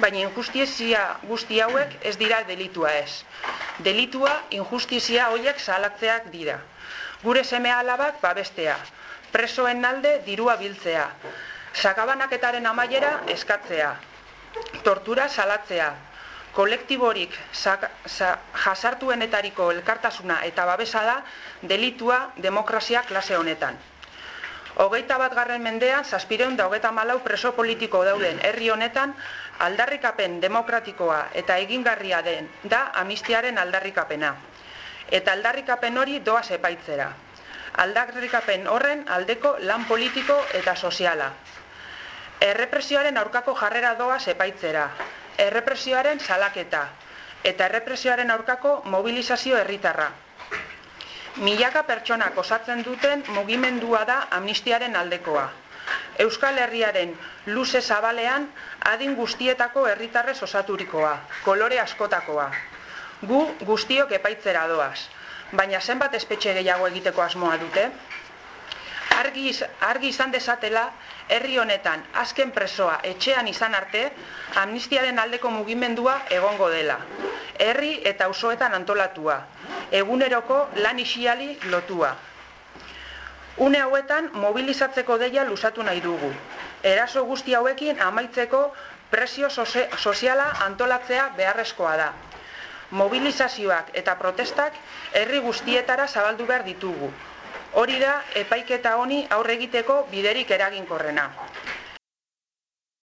baina injustizia guzti hauek ez dira delitua ez. Delitua injustizia horiek salakzeak dira. Gure seme alabak babestea, presoen alde dirua biltzea, sakabanaketaren amaiera eskatzea, tortura salatzea, kolektiborik jasartuenetariko elkartasuna eta babesa da delitua demokrazia klase honetan. Hogeita bat garren mendean, zazpireun da hogeita malau preso politiko dauden herri honetan, aldarrikapen demokratikoa eta egingarria den da amistiaren aldarrikapena. Eta aldarrikapen hori doa sepaitzera. Aldarrikapen horren aldeko lan politiko eta soziala. Errepresioaren aurkako jarrera doa sepaitzera. Errepresioaren salaketa. Eta errepresioaren aurkako mobilizazio herritarra milaka pertsonak osatzen duten mugimendua da amnistiaren aldekoa. Euskal Herriaren luze zabalean adin guztietako herritarrez osaturikoa, kolore askotakoa. Gu guztiok epaitzera doaz, baina zenbat espetxe gehiago egiteko asmoa dute? Argi, argi izan desatela, herri honetan azken presoa etxean izan arte, amnistiaren aldeko mugimendua egongo dela. Herri eta auzoetan antolatua, eguneroko lan isiali lotua. Une hauetan mobilizatzeko deia lusatu nahi dugu. Eraso guzti hauekin amaitzeko presio soziala antolatzea beharrezkoa da. Mobilizazioak eta protestak herri guztietara zabaldu behar ditugu. Hori da epaiketa honi aurre egiteko biderik eraginkorrena.